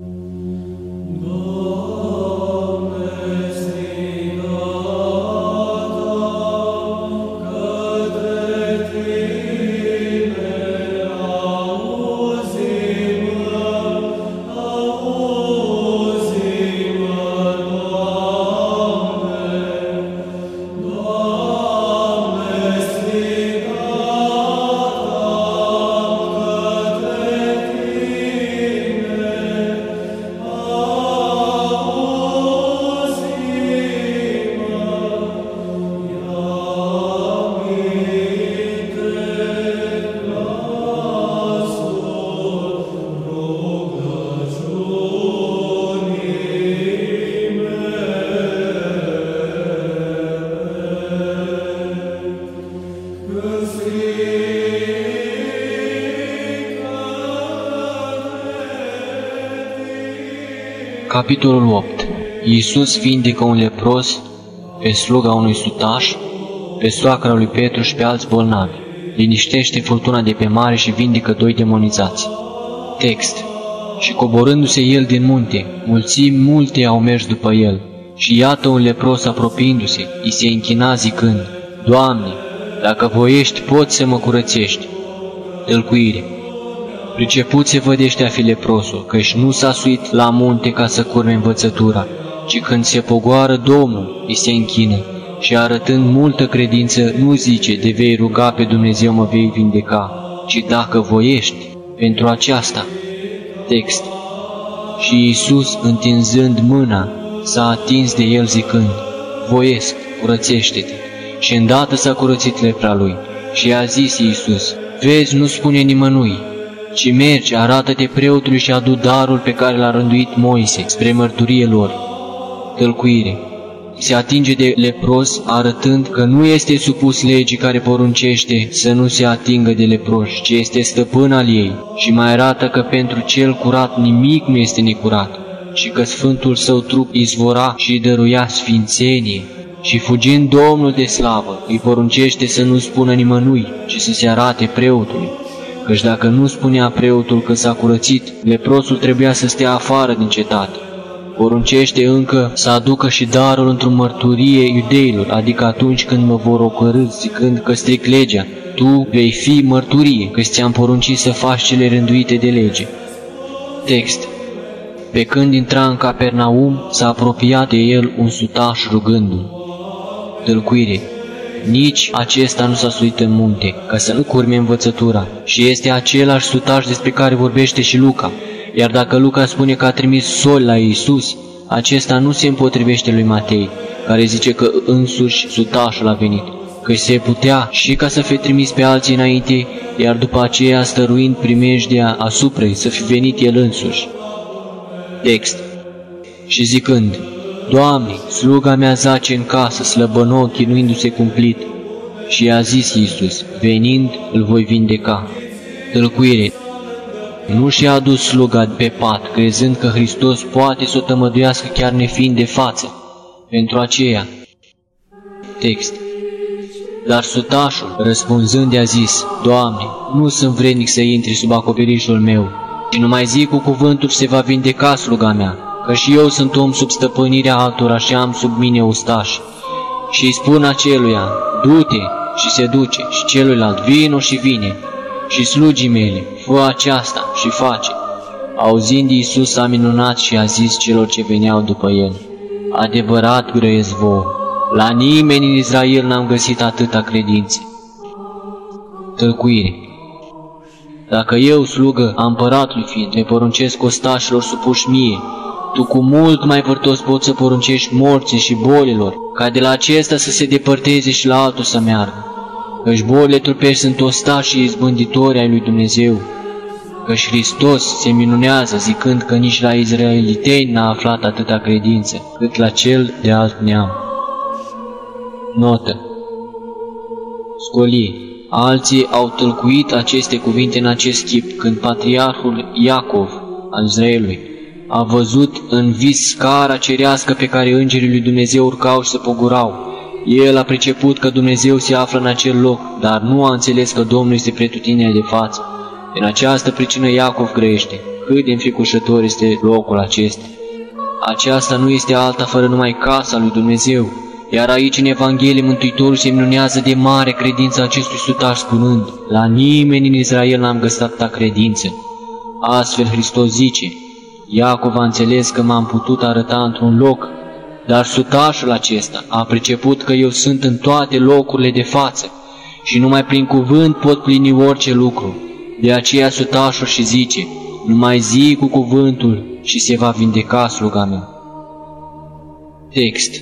Mm-hmm. Capitolul 8 Iisus vindecă un lepros, pe sluga unui sutaș, pe soacra lui Petru și pe alți bolnavi. Liniștește furtuna de pe mare și vindecă doi demonizați. Text Și coborându-se el din munte, mulțimi multe au mers după el. Și iată un lepros apropiindu-se, îi se închina zicând, Doamne, dacă voiești, poți să mă curățești. Tălcuire Priceput se vădește a fi leprosul, căci nu s-a suit la munte ca să curme învățătura, ci când se pogoară Domnul, îi se închină și arătând multă credință, nu zice, de vei ruga pe Dumnezeu mă vei vindeca, ci dacă voiești, pentru aceasta. Text Și Iisus, întinzând mâna, s-a atins de el zicând, Voiesc, curățește-te. Și îndată s-a curățit lepra lui. Și a zis Iisus, Vezi, nu spune nimănui, ci mergi, arată-te preotului și adu darul pe care l-a rânduit Moise spre mărturie lor. Tălcuire se atinge de lepros, arătând că nu este supus legii care poruncește să nu se atingă de leproși, ci este stăpân al ei, și mai arată că pentru cel curat nimic nu este necurat, și că Sfântul său trup izvora și dăruia sfințenie. Și fugind Domnul de slavă, îi poruncește să nu spună nimănui, ci să se arate preotului căci dacă nu spunea preotul că s-a curățit, leprosul trebuia să stea afară din cetate. Poruncește încă să aducă și darul într-o mărturie iudeilor, adică atunci când mă vor ocărâ zicând că stric legea, tu vei fi mărturie, că ți-am poruncit să faci cele rânduite de lege. Text Pe când intra în Capernaum, s-a apropiat de el un sutaș rugându-l. Tălcuire nici acesta nu s-a suit în munte, ca să nu curme învățătura, și este același sutaș despre care vorbește și Luca. Iar dacă Luca spune că a trimis sol la Iisus, acesta nu se împotrivește lui Matei, care zice că însuși sutașul a venit, că se putea și ca să fie trimis pe alții înainte, iar după aceea stăruind primejdea asupra să fi venit el însuși. Text Și zicând, Doamne, sluga mea zace în casă, slăbănou, chinuindu-se cumplit. Și a zis Iisus, venind, îl voi vindeca. Tălcuire Nu și-a adus sluga pe pat, crezând că Hristos poate să o tămăduiască chiar nefiind de față. Pentru aceea. Text Dar sutașul, răspunzând, i-a zis, Doamne, nu sunt vrednic să intri sub acoperișul meu, și numai zic cu cuvântul se va vindeca sluga mea că și eu sunt om sub stăpânirea altora și am sub mine ustași. Și îi spun aceluia, du-te și se duce, și celuilalt, vino și vine, și slugii mele, fă aceasta și face. Auzind Iisus s-a minunat și a zis celor ce veneau după el, Adevărat grăiesc vouă, la nimeni în Israel n-am găsit atâta credințe. Tălcuire Dacă eu, slugă a împăratului fiind, le poruncesc ostașilor supuși mie, tu cu mult mai vârtos poți să poruncești morții și bolilor, ca de la acesta să se depărteze și la altul să meargă. Căci bolile trupești sunt ostași și izbânditori ai lui Dumnezeu. Căci Hristos se minunează zicând că nici la izraelitei n-a aflat atâta credință, cât la cel de alt neam. Notă Scolie Alții au tălcuit aceste cuvinte în acest chip când patriarhul Iacov al Izraelului a văzut în vis scara cerească pe care îngerii lui Dumnezeu urcau și se pogurau. El a priceput că Dumnezeu se află în acel loc, dar nu a înțeles că Domnul este pretutinea de față. În această pricină Iacov grăiește. cât de înfricoșător este locul acesta. Aceasta nu este alta fără numai casa lui Dumnezeu, iar aici în Evanghelie Mântuitorul se minunează de mare credință acestui sutaș spunând, La nimeni în Israel n-am găsit atâta credință. Astfel Hristos zice, Iacov a înțeles că m-am putut arăta într-un loc, dar sutașul acesta a priceput că eu sunt în toate locurile de față și numai prin cuvânt pot plini orice lucru. De aceea sutașul și zice, numai zi cu cuvântul și se va vindeca sluga mea. Text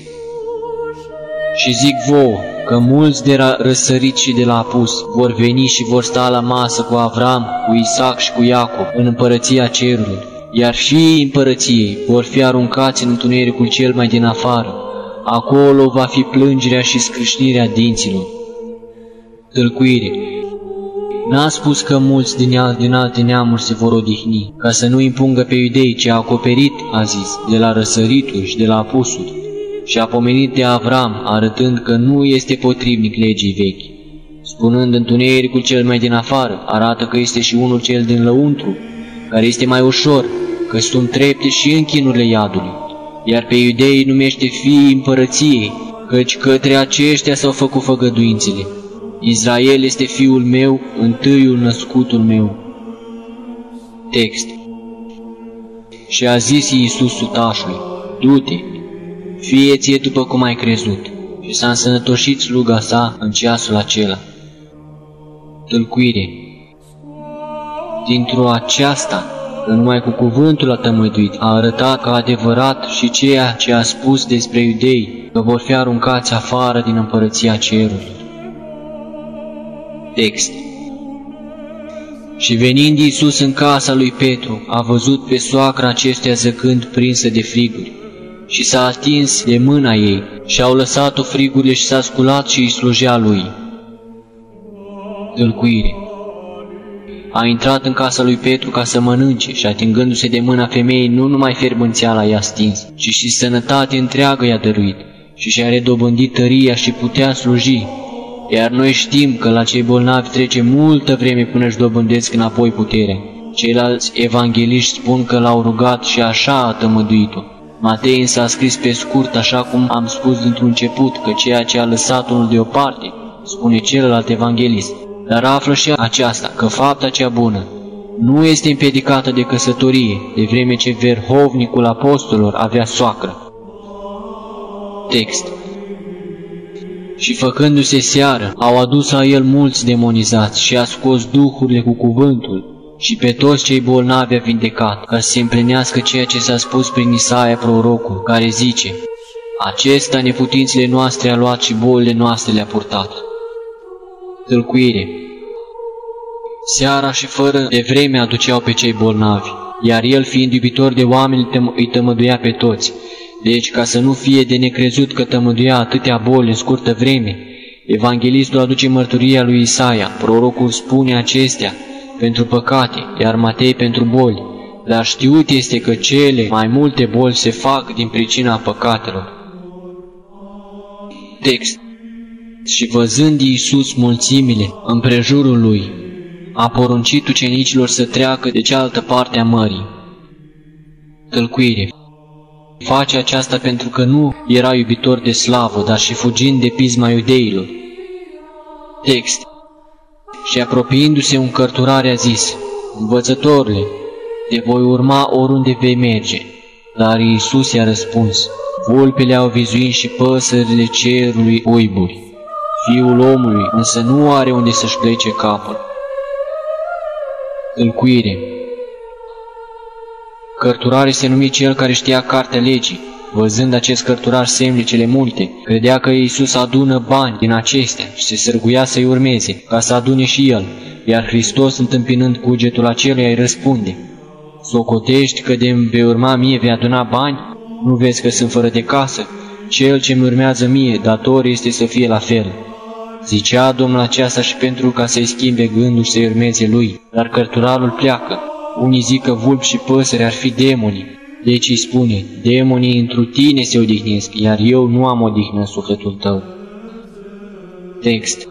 Și zic vouă că mulți de la răsărit și de la apus vor veni și vor sta la masă cu Avram, cu Isaac și cu Iacob în împărăția cerului, iar și împărăției vor fi aruncați în întunericul cel mai din afară. Acolo va fi plângerea și scrâșnirea dinților. Tălcuire N-a spus că mulți din, al, din alte neamuri se vor odihni, ca să nu impungă pe iudei ce a acoperit, a zis, de la răsărituri și de la apusuri, și a pomenit de Avram, arătând că nu este potrivnic legii vechi. Spunând întunericul cel mai din afară, arată că este și unul cel din lăuntru, care este mai ușor, că sunt trepte și în chinurile iadului, iar pe iudei numește fiii împărăției, căci către aceștia s-au făcut făgăduințele. Israel este fiul meu, întâiul născutul meu. Text Și a zis Iisus sutașului, Du-te, fie ție după cum ai crezut. Și s-a însănătoșit sluga sa în ceasul acela. Tâlcuire Dintr-o aceasta, că numai cu cuvântul a tămăduit, a arătat ca adevărat și ceea ce a spus despre iudei, că vor fi aruncați afară din împărăția cerului. Text Și venind Iisus în casa lui Petru, a văzut pe soacra acestea zăcând prinsă de friguri și s-a atins de mâna ei și au lăsat-o frigurile și s-a sculat și îi slujea lui. Tâlcuire A intrat în casa lui Petru ca să mănânce și atingându-se de mâna femeii nu numai ferbânțeala i-a stins, ci și sănătate întreagă i-a dăruit și și-a redobândit tăria și putea sluji iar noi știm că la cei bolnavi trece multă vreme până își dobândesc înapoi puterea. Ceilalți evangeliști spun că l-au rugat și așa a tămăduit-o. Matei însă a scris pe scurt, așa cum am spus dintr-un început, că ceea ce a lăsat unul deoparte, spune celălalt evanghelist. Dar află și aceasta, că fapta cea bună nu este împiedicată de căsătorie, de vreme ce verhovnicul apostolilor avea soacră. Text și făcându-se seară, au adus la el mulți demonizați și a scos duhurile cu cuvântul și pe toți cei bolnavi a vindecat, ca să se împlinească ceea ce s-a spus prin Isaia prorocul, care zice, Acesta neputințele noastre a luat și bolile noastre le-a purtat. Tâlcuire. Seara și fără de vreme aduceau pe cei bolnavi, iar el, fiind iubitor de oameni, îi tămăduia pe toți, deci, ca să nu fie de necrezut că tămăduia atâtea boli în scurtă vreme, Evanghelistul aduce mărturia lui Isaia, prorocul spune acestea pentru păcate, iar Matei pentru boli, dar știut este că cele mai multe boli se fac din pricina păcatelor. Text Și văzând Iisus mulțimile împrejurul lui, a poruncit ucenicilor să treacă de cealaltă parte a mării. Tălcuire Face aceasta pentru că nu era iubitor de slavă, dar și fugind de pisma iudeilor. Text Și apropiindu-se un cărturare a zis, Învățătorule, te voi urma oriunde vei merge. Dar Iisus i-a răspuns, Vulpele au vizuit și păsările cerului uiburi. Fiul omului însă nu are unde să-și plece capul. Încuire Cărturare se numi cel care știa cartea legii. Văzând acest cărturar semne cele multe, credea că Iisus adună bani din acestea și se sărguia să-i urmeze, ca să adune și el, iar Hristos, întâmpinând cugetul aceluia, îi răspunde, Socotești că de vei urma mie vei aduna bani? Nu vezi că sunt fără de casă? Cel ce mi urmează mie, dator este să fie la fel. Zicea Domnul aceasta și pentru ca să-i schimbe gândul și să-i urmeze lui, dar cărturarul pleacă, unii zic că vulpi și păsări ar fi demonii. Deci îi spune, demonii întru tine se odihnesc, iar eu nu am odihnă în sufletul tău. Text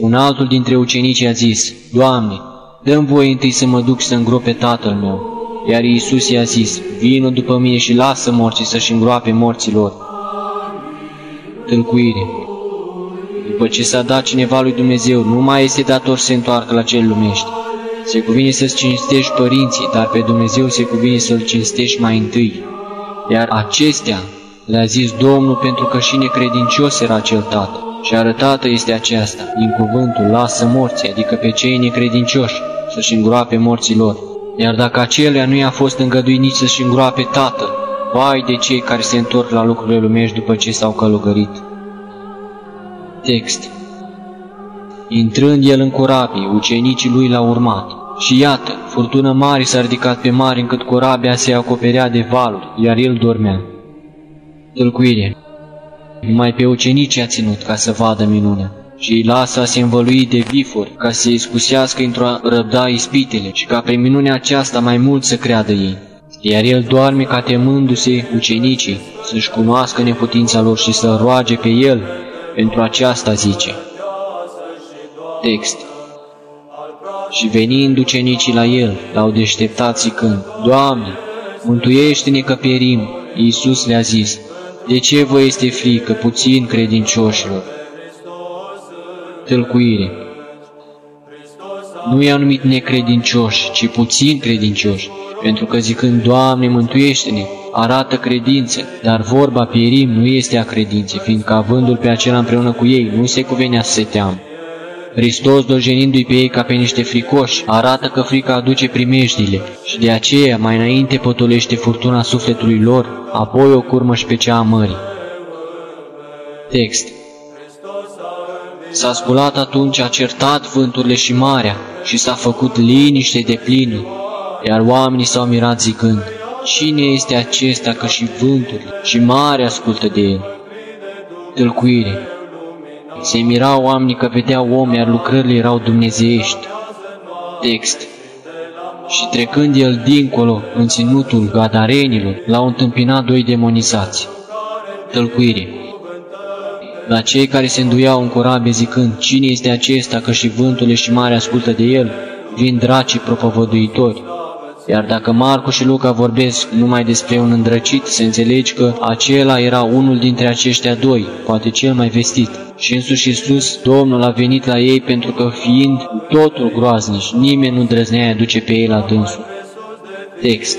Un altul dintre ucenici a zis, Doamne, dă-mi voie întâi să mă duc să îngrope tatăl meu. Iar Iisus i-a zis, vină după mine și lasă morții să-și îngroape morților. Tâlcuire După ce s-a dat cineva lui Dumnezeu, nu mai este dator să se întoarcă la cel lumești. Se cuvine să-ți cinstești părinții, dar pe Dumnezeu se cuvine să-L cinstești mai întâi. Iar acestea le-a zis Domnul pentru că și necredincios era cel tată. Și arătată este aceasta din cuvântul lasă morții, adică pe cei necredincioși, să-și îngroape morții lor. Iar dacă acelea nu i-a fost îngăduit nici să-și îngroape tatăl, vai de cei care se întorc la lucrurile lumești după ce s-au călugărit. Text Intrând el în corabie, ucenicii lui l-au urmat. Și iată, furtună mare s-a ridicat pe mare încât corabia se acoperea de valuri, iar el dormea. Tâlcuire Numai pe ucenici a ținut ca să vadă minunea și îi lasă a se învălui de vifuri ca să se iscusească într-o răbda ispitele și ca prin minunea aceasta mai mult să creadă ei. Iar el doarme ca temându-se ucenicii să-și cunoască neputința lor și să roage pe el pentru aceasta zice. Text Și venind ucenicii la el, l-au deșteptat zicând, Doamne, mântuiește-ne că pierim. Iisus le-a zis, De ce vă este frică, puțin credincioșilor? Tâlcuire Nu i-a numit necredincioși, ci puțin credincioși, pentru că zicând, Doamne, mântuiește-ne, arată credință, dar vorba pierim nu este a credinței, fiindcă avându-l pe acela împreună cu ei, nu se cuvenea să se teamă. Hristos, dojenindu-i pe ei ca pe niște fricoși, arată că frica aduce primejdile și de aceea mai înainte potolește furtuna sufletului lor, apoi o curmă și pe cea a mării. Text S-a sculat atunci, a certat vânturile și marea și s-a făcut liniște de plină, iar oamenii s-au mirat zicând, Cine este acesta că și vânturile și marea ascultă de el? Tâlcuire Se mirau oamenii că vedeau om, iar lucrările erau dumnezeiești. Text Și trecând el dincolo, în ținutul gadarenilor, l-au întâmpinat doi demonizați. Tălcuire la cei care se înduiau în corabie zicând, Cine este acesta că și vântul și mare ascultă de el? Vin dracii propovăduitori. Iar dacă Marcu și Luca vorbesc numai despre un îndrăcit, să înțelegi că acela era unul dintre aceștia doi, poate cel mai vestit. Și însuși Iisus, Domnul a venit la ei pentru că fiind totul groaznici, nimeni nu drăznea aduce pe ei la dânsul. Text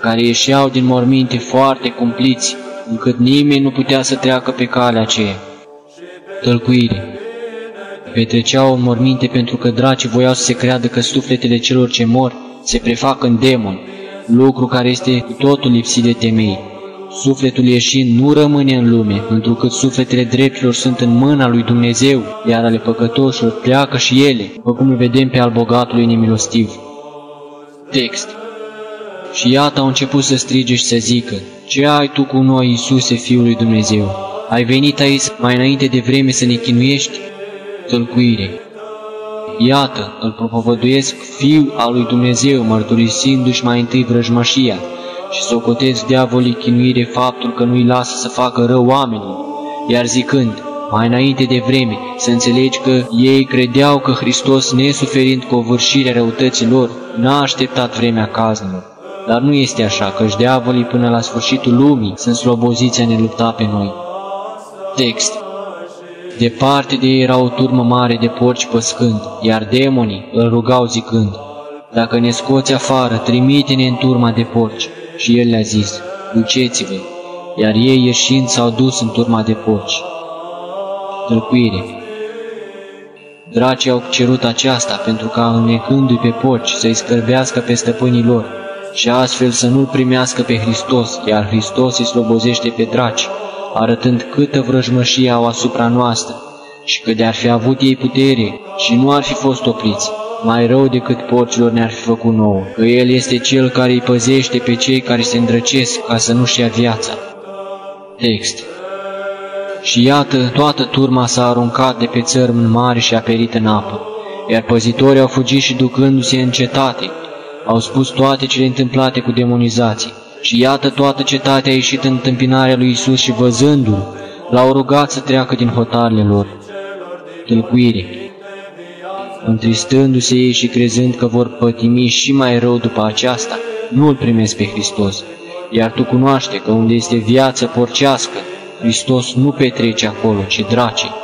care ieșeau din morminte foarte cumpliți, încât nimeni nu putea să treacă pe calea aceea. Tălcuire Petreceau în morminte pentru că dracii voiau să se creadă că sufletele celor ce mor se prefac în demon, lucru care este cu totul lipsit de temei. Sufletul ieșind nu rămâne în lume, întrucât sufletele dreptilor sunt în mâna lui Dumnezeu, iar ale păcătoșilor pleacă și ele, după cum îl vedem pe al bogatului nemilostiv. Text Și iată au început să strige și să zică, Ce ai tu cu noi, Iisuse, Fiul lui Dumnezeu? Ai venit aici mai înainte de vreme să ne chinuiești? Tălcuire Iată, îl propovăduiesc Fiul al lui Dumnezeu, mărturisindu-și mai întâi vrăjmășia și socotesc diavolii chinuire faptul că nu-i lasă să facă rău oamenilor, iar zicând, mai înainte de vreme, să înțelegi că ei credeau că Hristos, nesuferind covârșirea răutăților, n-a așteptat vremea caznilor. Dar nu este așa, căci diavolii până la sfârșitul lumii sunt sloboziți a ne lupta pe noi. Text Departe de ei era o turmă mare de porci păscând, iar demonii îl rugau zicând, Dacă ne scoți afară, trimite-ne în turma de porci. Și el le-a zis, Duceți-vă, iar ei ieșind s-au dus în turma de porci. Tălcuire Dracii au cerut aceasta pentru ca, înnecându-i pe porci, să-i scărbească pe stăpânii lor și astfel să nu-L primească pe Hristos, iar Hristos îi slobozește pe draci arătând câtă vrăjmășie au asupra noastră și că de-ar fi avut ei putere și nu ar fi fost opriți, mai rău decât porcilor ne-ar fi făcut nouă, că El este Cel care îi păzește pe cei care se îndrăcesc ca să nu-și ia viața. Text Și iată, toată turma s-a aruncat de pe țărm mare și a perit în apă, iar păzitorii au fugit și ducându-se în cetate, au spus toate cele întâmplate cu demonizații. Și iată toată cetatea a ieșit în întâmpinarea lui Isus și văzându-l, l-au rugat să treacă din hotarele lor. Tâlcuire întristându-se ei și crezând că vor pătimi și mai rău după aceasta, nu îl primesc pe Hristos. Iar tu cunoaște că unde este viață porcească, Hristos nu petrece acolo, ci dracii.